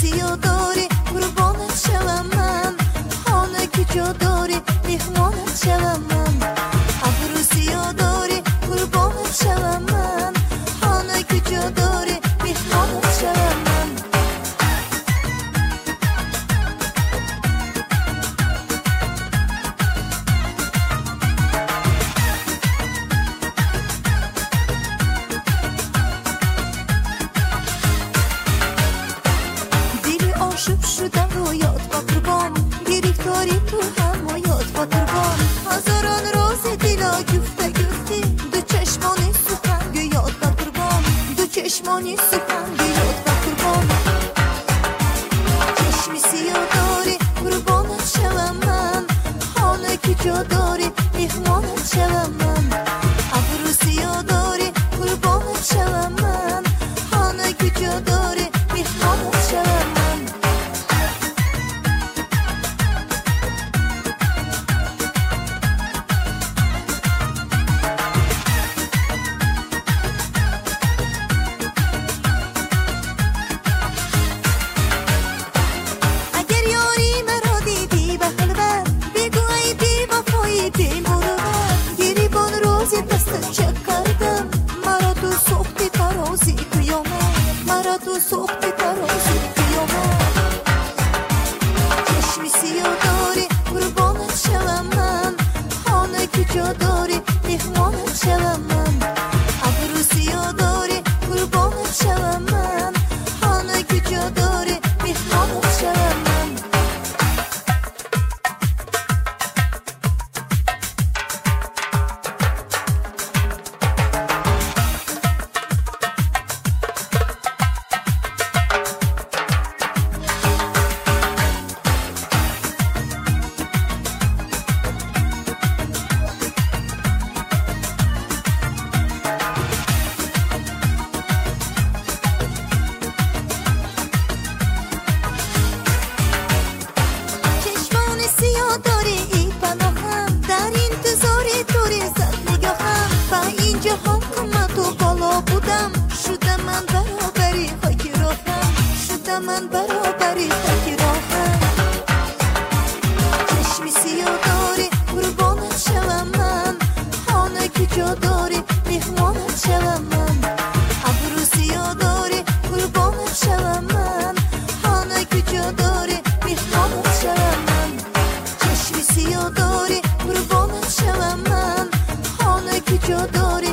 سیو داری قربانت شوم من خانه کجا داری مهمانت شوم عاشق شدم رویات با قربان گرفتاری تو همایات با قربان هزاران روز دلا گفته گفتی دو چشمانی سخن گویات با قربان دو چشمانی سخن گویات با قربان چشمی سیاه داری قربانت شوم من خانه کجا داری dedim ona Jeri bon rozi dasta čakardam Mara tu sohti ta rozi kıyoma Mara tu sohti ta rozi kıyoma Keşmisi yodori kurban çalamam. Hana küçü من برابری خاک راهم چشمی سیاه داری قربانت شوم من. خانه کجا داری میهمانت شوم من. ابرو سیاه داری قربانت شوم من. خانه کجا داری میهمانت شوم من. چشمی سیاه داری قربانت شوم من. خانه کجا داری